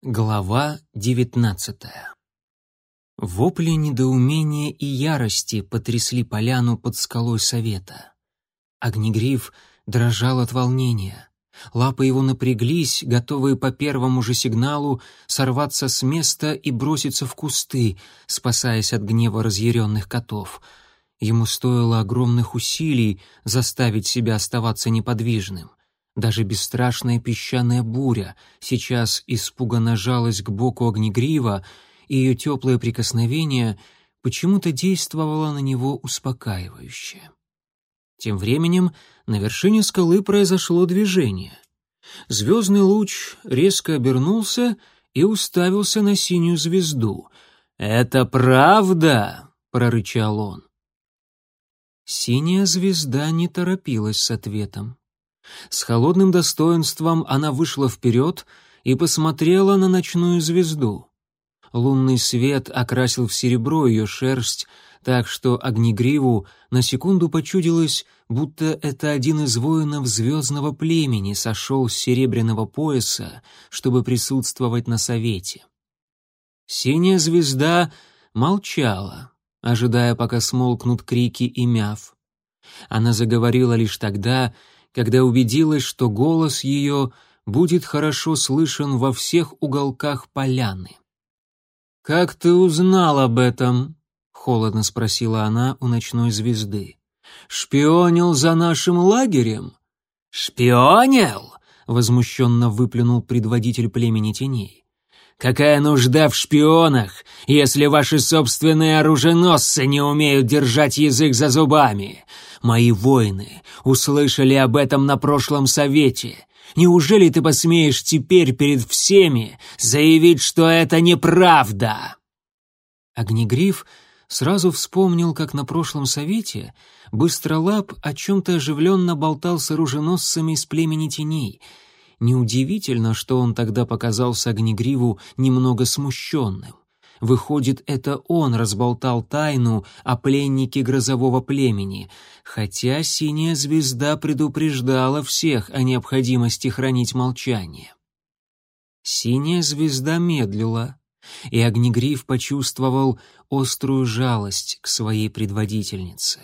Глава девятнадцатая Вопли недоумения и ярости потрясли поляну под скалой совета. Огнегриф дрожал от волнения. Лапы его напряглись, готовые по первому же сигналу сорваться с места и броситься в кусты, спасаясь от гнева разъяренных котов. Ему стоило огромных усилий заставить себя оставаться неподвижным. Даже бесстрашная песчаная буря сейчас испуганно жалась к боку огнегрива, и ее теплое прикосновение почему-то действовало на него успокаивающе. Тем временем на вершине скалы произошло движение. Звездный луч резко обернулся и уставился на синюю звезду. «Это правда!» — прорычал он. Синяя звезда не торопилась с ответом. С холодным достоинством она вышла вперед и посмотрела на ночную звезду. Лунный свет окрасил в серебро ее шерсть, так что огнегриву на секунду почудилось, будто это один из воинов звездного племени сошел с серебряного пояса, чтобы присутствовать на совете. Синяя звезда молчала, ожидая, пока смолкнут крики и мяв. Она заговорила лишь тогда, когда убедилась, что голос ее будет хорошо слышен во всех уголках поляны. «Как ты узнал об этом?» — холодно спросила она у ночной звезды. «Шпионил за нашим лагерем?» «Шпионил?» — возмущенно выплюнул предводитель племени теней. «Какая нужда в шпионах, если ваши собственные оруженосцы не умеют держать язык за зубами? Мои воины услышали об этом на прошлом совете. Неужели ты посмеешь теперь перед всеми заявить, что это неправда?» Огнегриф сразу вспомнил, как на прошлом совете Быстролап о чем-то оживленно болтал с оруженосцами из племени теней. Неудивительно, что он тогда показался Огнегриву немного смущенным. Выходит, это он разболтал тайну о пленнике грозового племени, хотя синяя звезда предупреждала всех о необходимости хранить молчание. Синяя звезда медлила, и Огнегриф почувствовал острую жалость к своей предводительнице.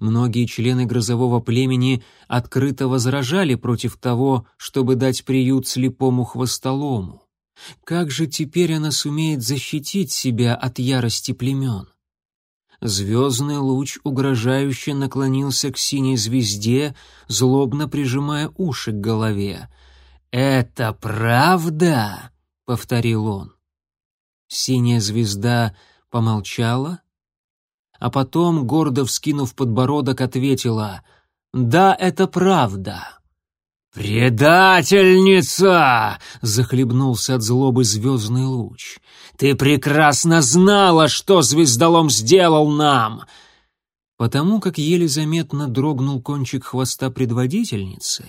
Многие члены грозового племени открыто возражали против того, чтобы дать приют слепому хвостолому. Как же теперь она сумеет защитить себя от ярости племен? Звездный луч угрожающе наклонился к синей звезде, злобно прижимая уши к голове. «Это правда?» — повторил он. Синяя звезда помолчала, а потом, гордо вскинув подбородок, ответила «Да, это правда». «Предательница!» — захлебнулся от злобы звездный луч. «Ты прекрасно знала, что звездолом сделал нам!» Потому как еле заметно дрогнул кончик хвоста предводительницы,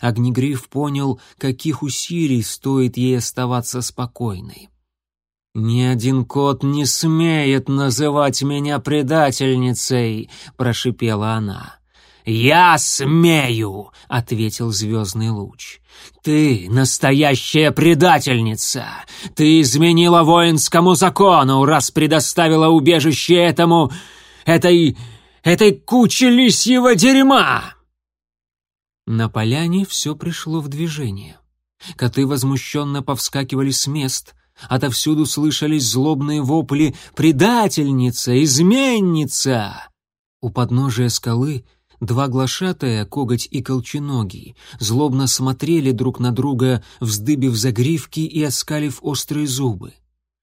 Огнегриф понял, каких усилий стоит ей оставаться спокойной. «Ни один кот не смеет называть меня предательницей!» — прошипела она. «Я смею!» — ответил звездный луч. «Ты настоящая предательница! Ты изменила воинскому закону, раз предоставила убежище этому... этой... этой куче лисьего дерьма!» На поляне все пришло в движение. Коты возмущенно повскакивали с мест, отовсюду слышались злобные вопли «Предательница! Изменница!» У подножия скалы — Два глашатая, коготь и колченогий, злобно смотрели друг на друга, вздыбив загривки и оскалив острые зубы.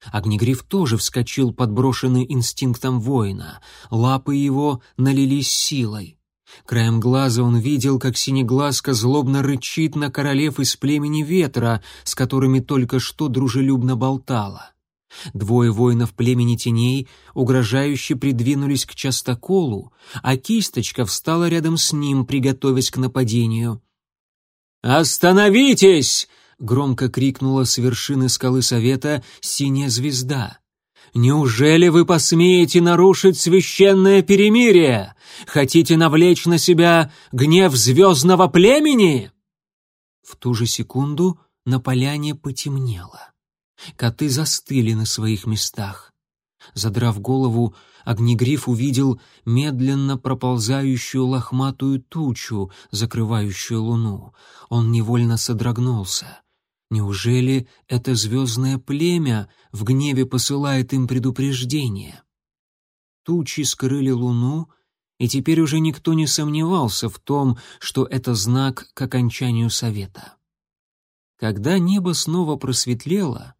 Огнегриф тоже вскочил, подброшенный инстинктом воина. Лапы его налились силой. Краем глаза он видел, как синеглазка злобно рычит на королев из племени ветра, с которыми только что дружелюбно болтала. Двое воинов племени теней угрожающе придвинулись к частоколу, а кисточка встала рядом с ним, приготовясь к нападению. «Остановитесь!» — громко крикнула с вершины скалы совета синяя звезда. «Неужели вы посмеете нарушить священное перемирие? Хотите навлечь на себя гнев звездного племени?» В ту же секунду на поляне потемнело. Коты застыли на своих местах. Задрав голову, Огнегриф увидел медленно проползающую лохматую тучу, закрывающую луну. Он невольно содрогнулся. Неужели это звездное племя в гневе посылает им предупреждение? Тучи скрыли луну, и теперь уже никто не сомневался в том, что это знак к окончанию совета. Когда небо снова просветлело,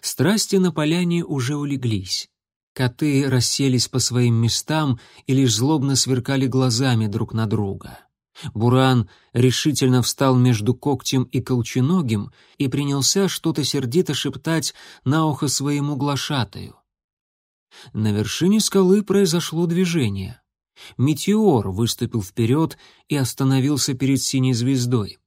страсти на поляне уже улеглись. Коты расселись по своим местам и лишь злобно сверкали глазами друг на друга. Буран решительно встал между когтем и колченогим и принялся что-то сердито шептать на ухо своему глашатаю. На вершине скалы произошло движение. Метеор выступил вперед и остановился перед синей звездой.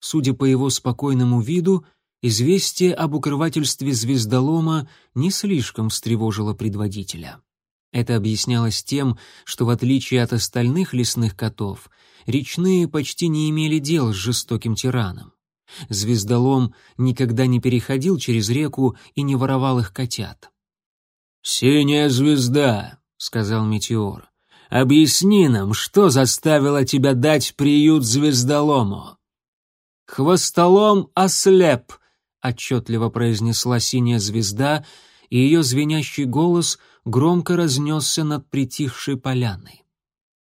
Судя по его спокойному виду, известие об укрывательстве звездолома не слишком встревожило предводителя. Это объяснялось тем, что в отличие от остальных лесных котов, речные почти не имели дел с жестоким тираном. Звездолом никогда не переходил через реку и не воровал их котят. «Синяя звезда», — сказал Метеор, — «объясни нам, что заставило тебя дать приют звездолому?» «Хвостолом ослеп», — отчетливо произнесла синяя звезда, и ее звенящий голос громко разнесся над притихшей поляной.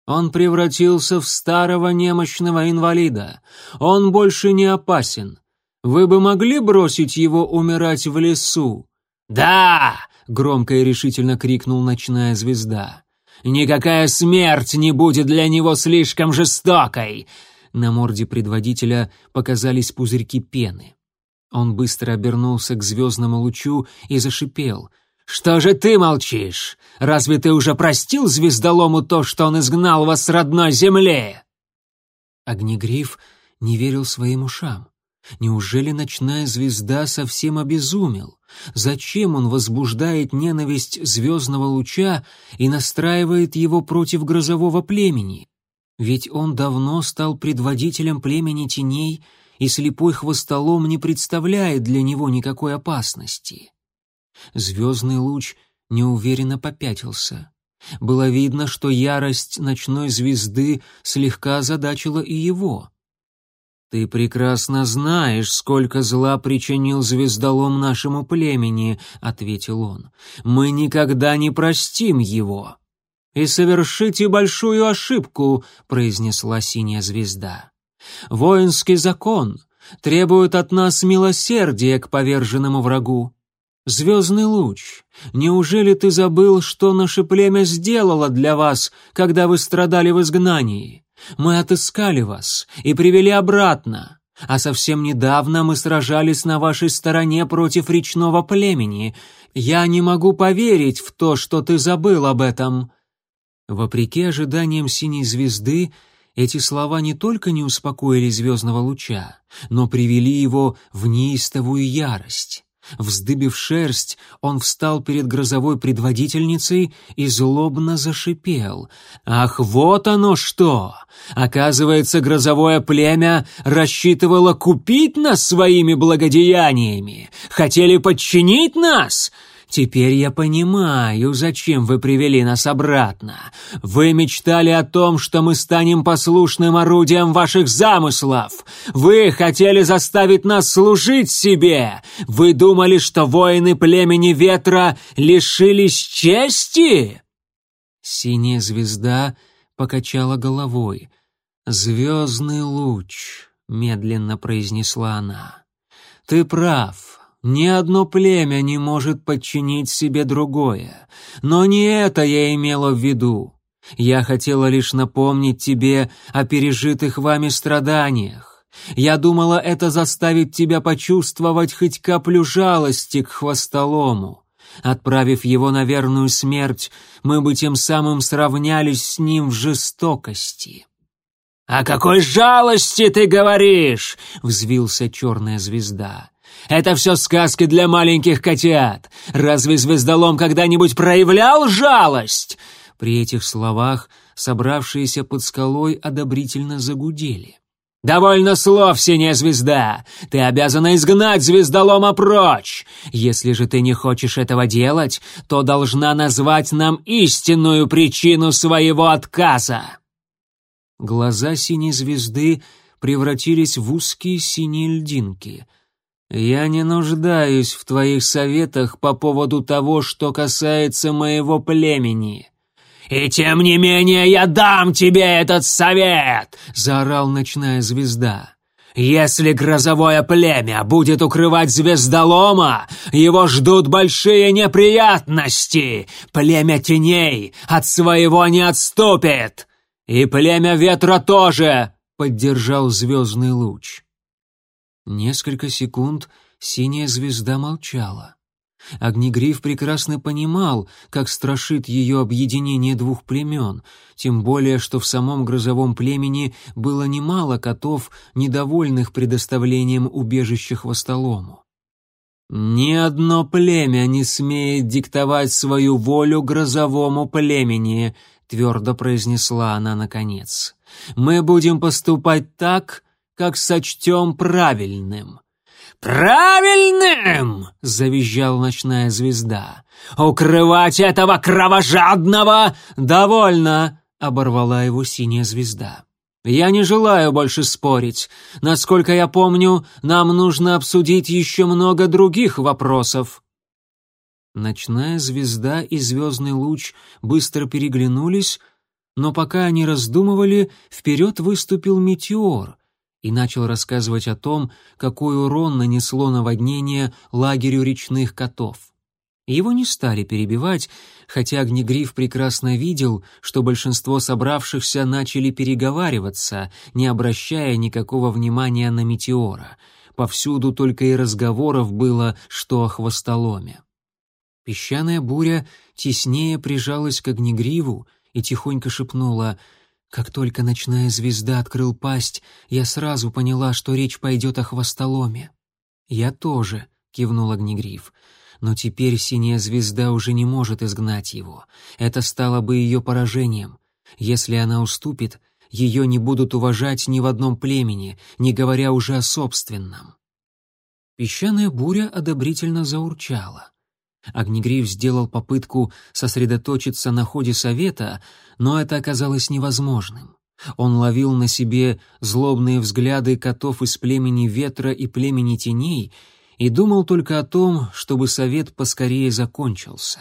Он превратился в старого немощного инвалида. Он больше не опасен. Вы бы могли бросить его умирать в лесу? Да! громко и решительно крикнул ночная звезда. Никакая смерть не будет для него слишком жестокой. На морде предводителя показались пузырьки пены. Он быстро обернулся к звездному лучу и зашипел. «Что же ты молчишь? Разве ты уже простил звездолому то, что он изгнал вас с родной земли?» Огнегриф не верил своим ушам. Неужели ночная звезда совсем обезумел? Зачем он возбуждает ненависть звездного луча и настраивает его против грозового племени? Ведь он давно стал предводителем племени теней и слепой хвостолом не представляет для него никакой опасности. Звездный луч неуверенно попятился. Было видно, что ярость ночной звезды слегка озадачила и его. «Ты прекрасно знаешь, сколько зла причинил звездолом нашему племени», — ответил он. «Мы никогда не простим его». «И совершите большую ошибку», — произнесла синяя звезда. Воинский закон требует от нас милосердия к поверженному врагу. Звездный луч, неужели ты забыл, что наше племя сделало для вас, когда вы страдали в изгнании? Мы отыскали вас и привели обратно, а совсем недавно мы сражались на вашей стороне против речного племени. Я не могу поверить в то, что ты забыл об этом». Вопреки ожиданиям синей звезды, эти слова не только не успокоили звездного луча, но привели его в неистовую ярость. Вздыбив шерсть, он встал перед грозовой предводительницей и злобно зашипел. «Ах, вот оно что! Оказывается, грозовое племя рассчитывало купить нас своими благодеяниями! Хотели подчинить нас! Теперь я понимаю, зачем вы привели нас обратно. Вы мечтали о том, что мы станем послушным орудием ваших замыслов. Вы хотели заставить нас служить себе. Вы думали, что воины племени ветра лишились чести?» Синяя звезда покачала головой. «Звездный луч», — медленно произнесла она. «Ты прав. Ни одно племя не может подчинить себе другое. Но не это я имела в виду. Я хотела лишь напомнить тебе о пережитых вами страданиях. Я думала, это заставит тебя почувствовать хоть каплю жалости к хвостолому. Отправив его на верную смерть, мы бы тем самым сравнялись с ним в жестокости. «О какой жалости ты говоришь?» — взвился черная звезда. Это все сказки для маленьких котят. Разве звездолом когда-нибудь проявлял жалость?» При этих словах собравшиеся под скалой одобрительно загудели. «Довольно слов, синяя звезда! Ты обязана изгнать звездолома прочь! Если же ты не хочешь этого делать, то должна назвать нам истинную причину своего отказа!» Глаза синей звезды превратились в узкие синие льдинки. «Я не нуждаюсь в твоих советах по поводу того, что касается моего племени», «И тем не менее я дам тебе этот совет!» — заорал ночная звезда. «Если грозовое племя будет укрывать звездолома, его ждут большие неприятности. Племя теней от своего не отступит. И племя ветра тоже!» — поддержал звездный луч. Несколько секунд синяя звезда молчала. Огнегриф прекрасно понимал, как страшит ее объединение двух племен, тем более, что в самом грозовом племени было немало котов, недовольных предоставлением убежища хвостолому. «Ни одно племя не смеет диктовать свою волю грозовому племени», — твердо произнесла она наконец. «Мы будем поступать так, как сочтем правильным». «Правильным!» — завизжал ночная звезда. «Укрывать этого кровожадного довольно!» — оборвала его синяя звезда. «Я не желаю больше спорить. Насколько я помню, нам нужно обсудить еще много других вопросов». Ночная звезда и звездный луч быстро переглянулись, но пока они раздумывали, вперед выступил метеор, и начал рассказывать о том, какой урон нанесло наводнение лагерю речных котов. Его не стали перебивать, хотя Огнегриф прекрасно видел, что большинство собравшихся начали переговариваться, не обращая никакого внимания на метеора. Повсюду только и разговоров было, что о хвостоломе. Песчаная буря теснее прижалась к Огнегриву и тихонько шепнула — как только ночная звезда открыл пасть, я сразу поняла, что речь пойдет о хвостоломе. «Я тоже», — кивнул Огнегриф. «Но теперь синяя звезда уже не может изгнать его. Это стало бы ее поражением. Если она уступит, ее не будут уважать ни в одном племени, не говоря уже о собственном». Песчаная буря одобрительно заурчала. Огнегриф сделал попытку сосредоточиться на ходе совета, но это оказалось невозможным. Он ловил на себе злобные взгляды котов из племени ветра и племени теней и думал только о том, чтобы совет поскорее закончился.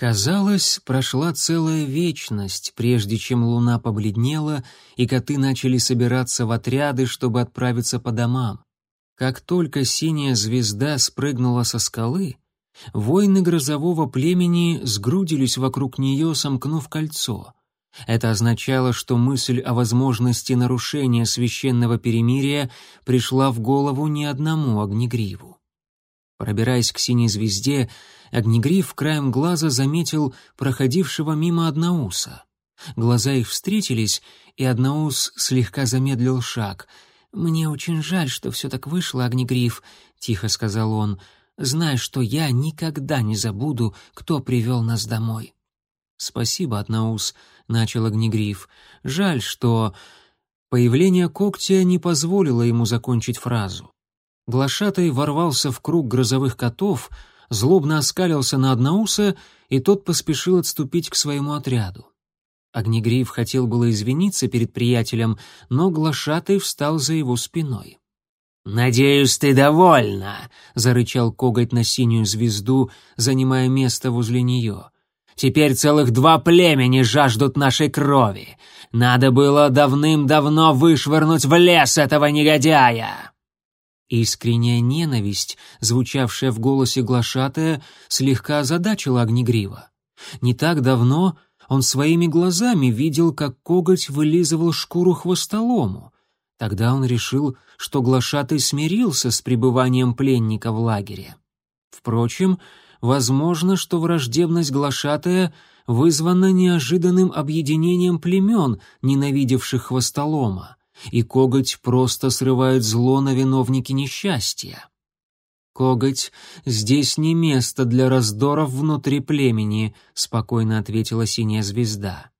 Казалось, прошла целая вечность, прежде чем луна побледнела, и коты начали собираться в отряды, чтобы отправиться по домам. Как только синяя звезда спрыгнула со скалы, Воины грозового племени сгрудились вокруг нее, сомкнув кольцо. Это означало, что мысль о возможности нарушения священного перемирия пришла в голову не одному Огнегриву. Пробираясь к синей звезде, Огнегрив краем глаза заметил проходившего мимо Одноуса. Глаза их встретились, и Одноус слегка замедлил шаг. «Мне очень жаль, что все так вышло, Огнегриф», — тихо сказал он, — Знай, что я никогда не забуду, кто привел нас домой». «Спасибо, Атнаус», — начал Огнегриф. «Жаль, что...» Появление когтя не позволило ему закончить фразу. Глашатай ворвался в круг грозовых котов, злобно оскалился на Одноуса, и тот поспешил отступить к своему отряду. Огнегриф хотел было извиниться перед приятелем, но Глашатай встал за его спиной. «Надеюсь, ты довольна», — зарычал коготь на синюю звезду, занимая место возле нее. «Теперь целых два племени жаждут нашей крови. Надо было давным-давно вышвырнуть в лес этого негодяя». Искренняя ненависть, звучавшая в голосе глашатая, слегка озадачила Огнегрива. Не так давно он своими глазами видел, как коготь вылизывал шкуру хвостолому — Тогда он решил, что глашатый смирился с пребыванием пленника в лагере. Впрочем, возможно, что враждебность глашатая вызвана неожиданным объединением племен, ненавидевших хвостолома, и коготь просто срывает зло на виновники несчастья. «Коготь, здесь не место для раздоров внутри племени», — спокойно ответила синяя звезда.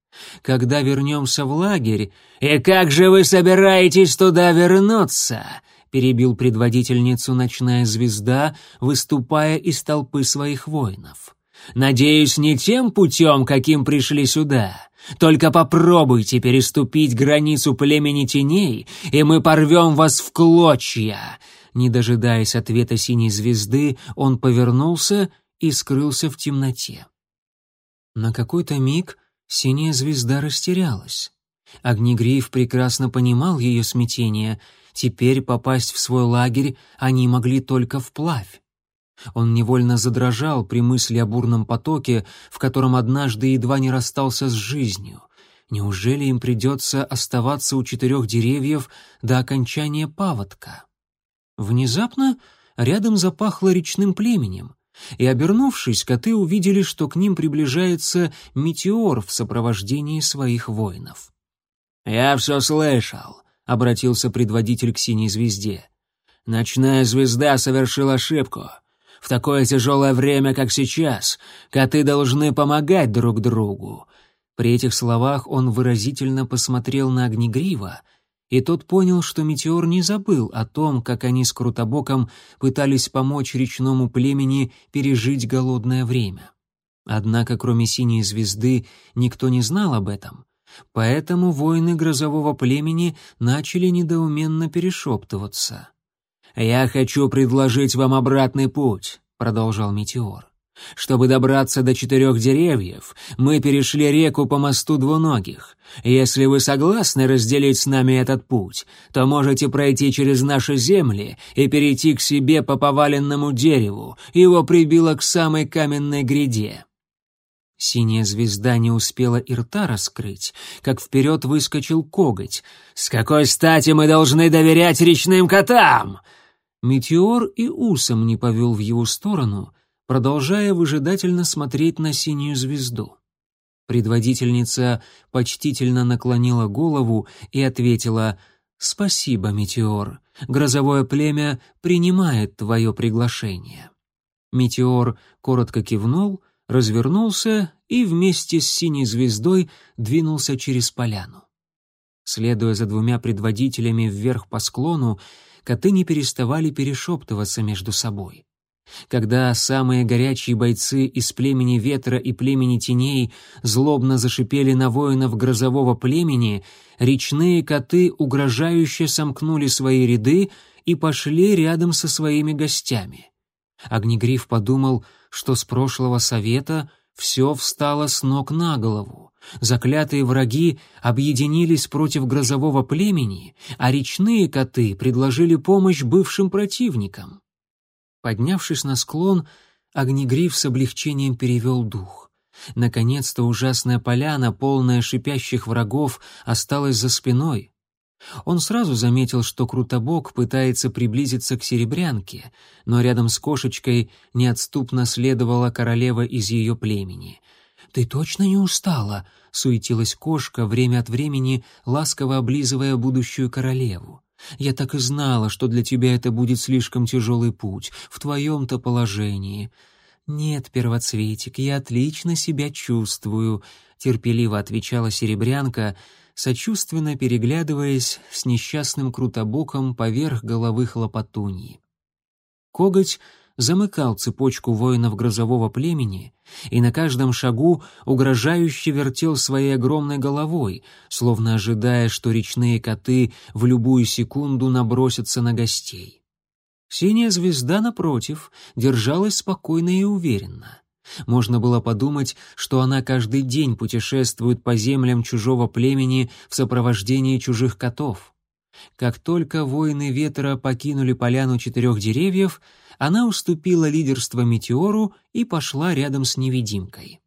Когда вернемся в лагерь... И как же вы собираетесь туда вернуться? Перебил предводительницу ночная звезда, выступая из толпы своих воинов. Надеюсь, не тем путем, каким пришли сюда. Только попробуйте переступить границу племени теней, и мы порвем вас в клочья. Не дожидаясь ответа синей звезды, он повернулся и скрылся в темноте. На какой-то миг синяя звезда растерялась. Огнегриф прекрасно понимал ее смятение. Теперь попасть в свой лагерь они могли только вплавь. Он невольно задрожал при мысли о бурном потоке, в котором однажды едва не расстался с жизнью. Неужели им придется оставаться у четырех деревьев до окончания паводка? Внезапно рядом запахло речным племенем, и, обернувшись, коты увидели, что к ним приближается метеор в сопровождении своих воинов. «Я все слышал», — обратился предводитель к синей звезде. «Ночная звезда совершила ошибку. В такое тяжелое время, как сейчас, коты должны помогать друг другу». При этих словах он выразительно посмотрел на Огнегрива, и тот понял, что Метеор не забыл о том, как они с Крутобоком пытались помочь речному племени пережить голодное время. Однако, кроме синей звезды, никто не знал об этом, поэтому воины грозового племени начали недоуменно перешептываться. «Я хочу предложить вам обратный путь», — продолжал Метеор. Чтобы добраться до четырех деревьев, мы перешли реку по мосту двуногих. Если вы согласны разделить с нами этот путь, то можете пройти через наши земли и перейти к себе по поваленному дереву. Его прибило к самой каменной гряде». Синяя звезда не успела и рта раскрыть, как вперед выскочил коготь. «С какой стати мы должны доверять речным котам?» Метеор и усом не повел в его сторону, продолжая выжидательно смотреть на синюю звезду. Предводительница почтительно наклонила голову и ответила «Спасибо, Метеор, грозовое племя принимает твое приглашение». Метеор коротко кивнул, развернулся и вместе с синей звездой двинулся через поляну. Следуя за двумя предводителями вверх по склону, коты не переставали перешептываться между собой. Когда самые горячие бойцы из племени ветра и племени теней злобно зашипели на воинов грозового племени, речные коты угрожающе сомкнули свои ряды и пошли рядом со своими гостями. Огнегриф подумал, что с прошлого совета все встало с ног на голову. Заклятые враги объединились против грозового племени, а речные коты предложили помощь бывшим противникам. Поднявшись на склон, Огнегриф с облегчением перевел дух. Наконец-то ужасная поляна, полная шипящих врагов, осталась за спиной. Он сразу заметил, что Крутобок пытается приблизиться к Серебрянке, но рядом с кошечкой неотступно следовала королева из ее племени. «Ты точно не устала?» — суетилась кошка, время от времени ласково облизывая будущую королеву. Я так и знала, что для тебя это будет слишком тяжелый путь, в твоем-то положении. Нет, первоцветик, я отлично себя чувствую, терпеливо отвечала серебрянка, сочувственно переглядываясь с несчастным крутобоком поверх головы хлопотуньи. Коготь замыкал цепочку воинов грозового племени и на каждом шагу угрожающе вертел своей огромной головой, словно ожидая, что речные коты в любую секунду набросятся на гостей. Синяя звезда, напротив, держалась спокойно и уверенно. Можно было подумать, что она каждый день путешествует по землям чужого племени в сопровождении чужих котов. Как только воины ветра покинули поляну четырех деревьев, она уступила лидерство Метеору и пошла рядом с невидимкой.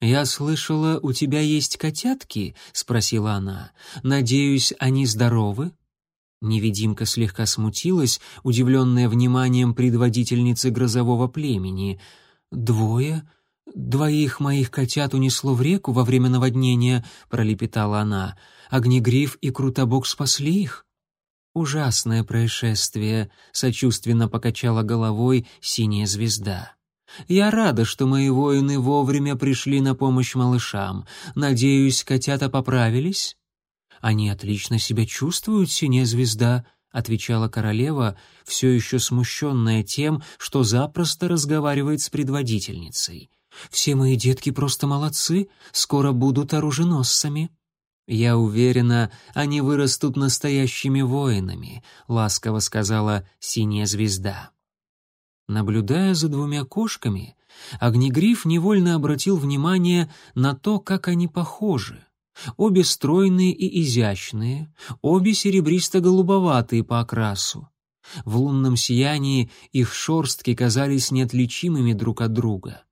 «Я слышала, у тебя есть котятки?» — спросила она. «Надеюсь, они здоровы?» Невидимка слегка смутилась, удивленная вниманием предводительницы грозового племени. «Двое? Двоих моих котят унесло в реку во время наводнения», — пролепетала она. «Огнегриф и Крутобок спасли их». «Ужасное происшествие», — сочувственно покачала головой синяя звезда. Я рада, что мои воины вовремя пришли на помощь малышам. Надеюсь, котята поправились?» «Они отлично себя чувствуют, синяя звезда», — отвечала королева, все еще смущенная тем, что запросто разговаривает с предводительницей. «Все мои детки просто молодцы, скоро будут оруженосцами». «Я уверена, они вырастут настоящими воинами», — ласково сказала синяя звезда. Наблюдая за двумя кошками, Огнегриф невольно обратил внимание на то, как они похожи. Обе стройные и изящные, обе серебристо-голубоватые по окрасу. В лунном сиянии их шорстки казались неотличимыми друг от друга.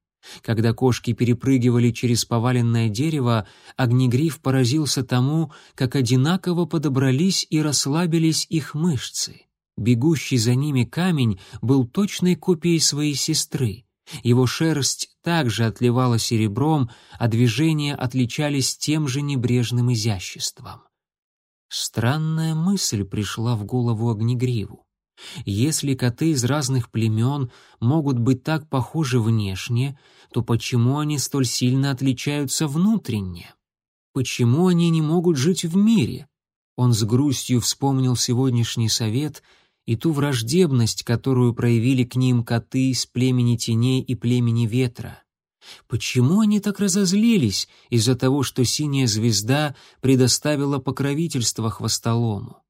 Когда кошки перепрыгивали через поваленное дерево, Огнегриф поразился тому, как одинаково подобрались и расслабились их мышцы. Бегущий за ними камень был точной копией своей сестры. Его шерсть также отливала серебром, а движения отличались тем же небрежным изяществом. Странная мысль пришла в голову Огнегриву. Если коты из разных племен могут быть так похожи внешне, то почему они столь сильно отличаются внутренне? Почему они не могут жить в мире? Он с грустью вспомнил сегодняшний совет — и ту враждебность, которую проявили к ним коты из племени теней и племени ветра. Почему они так разозлились из-за того, что синяя звезда предоставила покровительство хвостолому?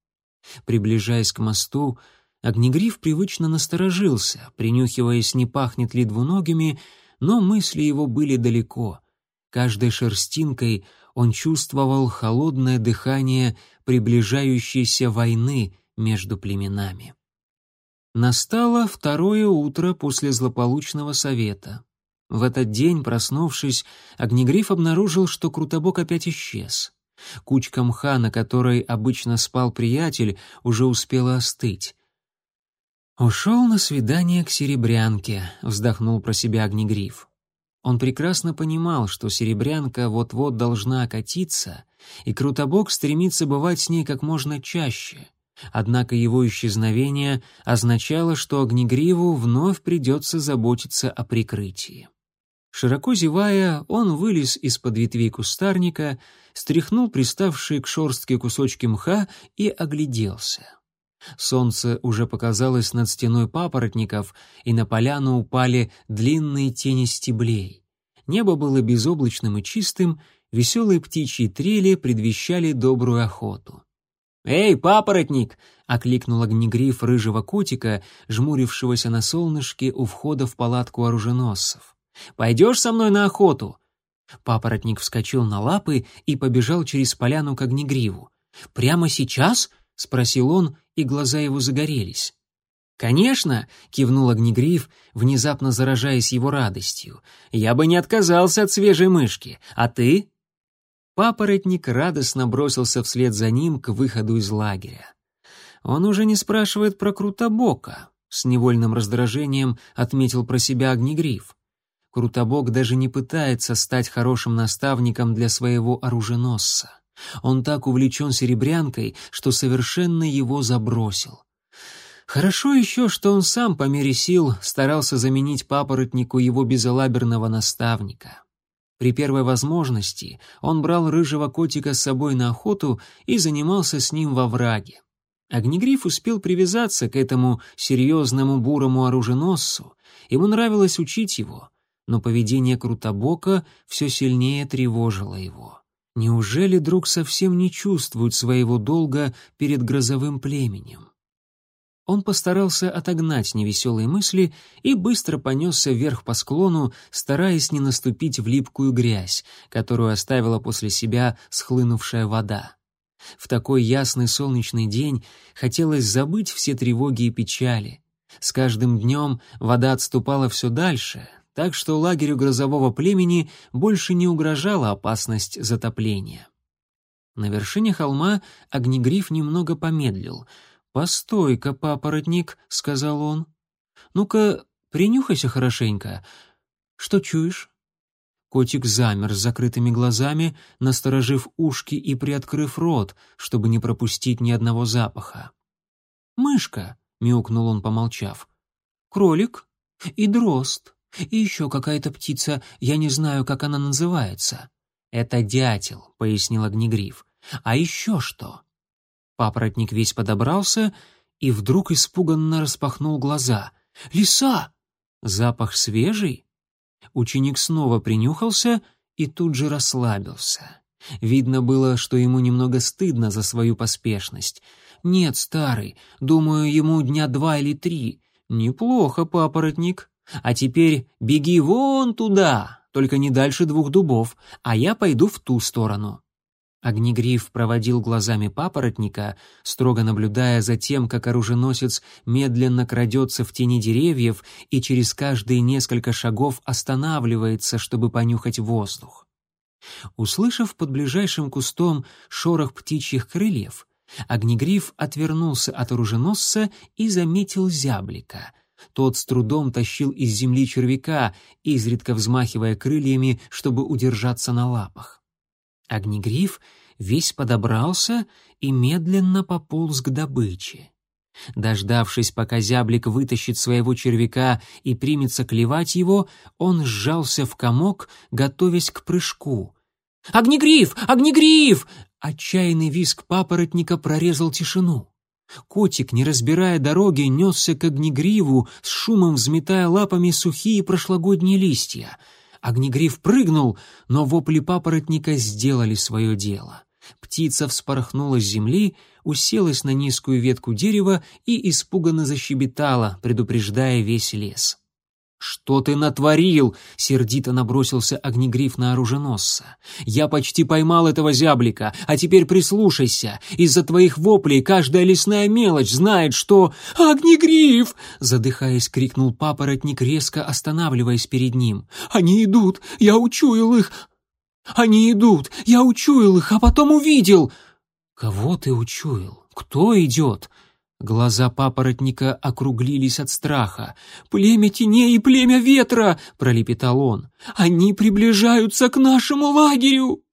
Приближаясь к мосту, Огнегриф привычно насторожился, принюхиваясь, не пахнет ли двуногими, но мысли его были далеко. Каждой шерстинкой он чувствовал холодное дыхание приближающейся войны — между племенами. Настало второе утро после злополучного совета. В этот день, проснувшись, Огнегриф обнаружил, что Крутобок опять исчез. Кучка мха, на которой обычно спал приятель, уже успела остыть. «Ушел на свидание к Серебрянке», — вздохнул про себя Огнегриф. Он прекрасно понимал, что Серебрянка вот-вот должна окатиться, и Крутобок стремится бывать с ней как можно чаще. Однако его исчезновение означало, что Огнегриву вновь придется заботиться о прикрытии. Широко зевая, он вылез из-под ветвей кустарника, стряхнул приставшие к шорстке кусочки мха и огляделся. Солнце уже показалось над стеной папоротников, и на поляну упали длинные тени стеблей. Небо было безоблачным и чистым, веселые птичьи трели предвещали добрую охоту. «Эй, папоротник!» — окликнул огнегриф рыжего котика, жмурившегося на солнышке у входа в палатку оруженосцев. «Пойдешь со мной на охоту?» Папоротник вскочил на лапы и побежал через поляну к огнегриву. «Прямо сейчас?» — спросил он, и глаза его загорелись. «Конечно!» — кивнул огнегриф, внезапно заражаясь его радостью. «Я бы не отказался от свежей мышки. А ты?» Папоротник радостно бросился вслед за ним к выходу из лагеря. Он уже не спрашивает про Крутобока, с невольным раздражением отметил про себя Огнегриф. Крутобок даже не пытается стать хорошим наставником для своего оруженосца. Он так увлечен серебрянкой, что совершенно его забросил. Хорошо еще, что он сам по мере сил старался заменить папоротнику его безалаберного наставника. При первой возможности он брал рыжего котика с собой на охоту и занимался с ним во враге. Огнегриф успел привязаться к этому серьезному бурому оруженосцу, ему нравилось учить его, но поведение Крутобока все сильнее тревожило его. Неужели друг совсем не чувствует своего долга перед грозовым племенем? Он постарался отогнать невеселые мысли и быстро понесся вверх по склону, стараясь не наступить в липкую грязь, которую оставила после себя схлынувшая вода. В такой ясный солнечный день хотелось забыть все тревоги и печали. С каждым днем вода отступала все дальше, так что лагерю грозового племени больше не угрожала опасность затопления. На вершине холма огнегриф немного помедлил — «Постой-ка, папоротник», — сказал он. «Ну-ка, принюхайся хорошенько. Что чуешь?» Котик замер с закрытыми глазами, насторожив ушки и приоткрыв рот, чтобы не пропустить ни одного запаха. «Мышка», — мяукнул он, помолчав. «Кролик и дрозд. И еще какая-то птица, я не знаю, как она называется». «Это дятел», — пояснил Огнегриф. «А еще что?» Папоротник весь подобрался и вдруг испуганно распахнул глаза. «Лиса!» Запах свежий? Ученик снова принюхался и тут же расслабился. Видно было, что ему немного стыдно за свою поспешность. «Нет, старый, думаю, ему дня два или три. Неплохо, папоротник. А теперь беги вон туда, только не дальше двух дубов, а я пойду в ту сторону». Огнегриф проводил глазами папоротника, строго наблюдая за тем, как оруженосец медленно крадется в тени деревьев и через каждые несколько шагов останавливается, чтобы понюхать воздух. Услышав под ближайшим кустом шорох птичьих крыльев, Огнегриф отвернулся от оруженосца и заметил зяблика. Тот с трудом тащил из земли червяка, изредка взмахивая крыльями, чтобы удержаться на лапах. Огнегриф весь подобрался и медленно пополз к добыче. Дождавшись, пока зяблик вытащит своего червяка и примется клевать его, он сжался в комок, готовясь к прыжку. «Огнегриф! Огнегриф!» Отчаянный визг папоротника прорезал тишину. Котик, не разбирая дороги, несся к огнегриву, с шумом взметая лапами сухие прошлогодние листья — Огнегриф прыгнул, но вопли папоротника сделали свое дело. Птица вспорхнула с земли, уселась на низкую ветку дерева и испуганно защебетала, предупреждая весь лес. «Что ты натворил?» — сердито набросился огнегриф на оруженосца. «Я почти поймал этого зяблика, а теперь прислушайся. Из-за твоих воплей каждая лесная мелочь знает, что...» «Огнегриф!» — задыхаясь, крикнул папоротник, резко останавливаясь перед ним. «Они идут! Я учуял их! Они идут! Я учуял их, а потом увидел!» «Кого ты учуял? Кто идет?» Глаза папоротника округлились от страха. «Племя теней и племя ветра!» — пролепетал он. «Они приближаются к нашему лагерю!»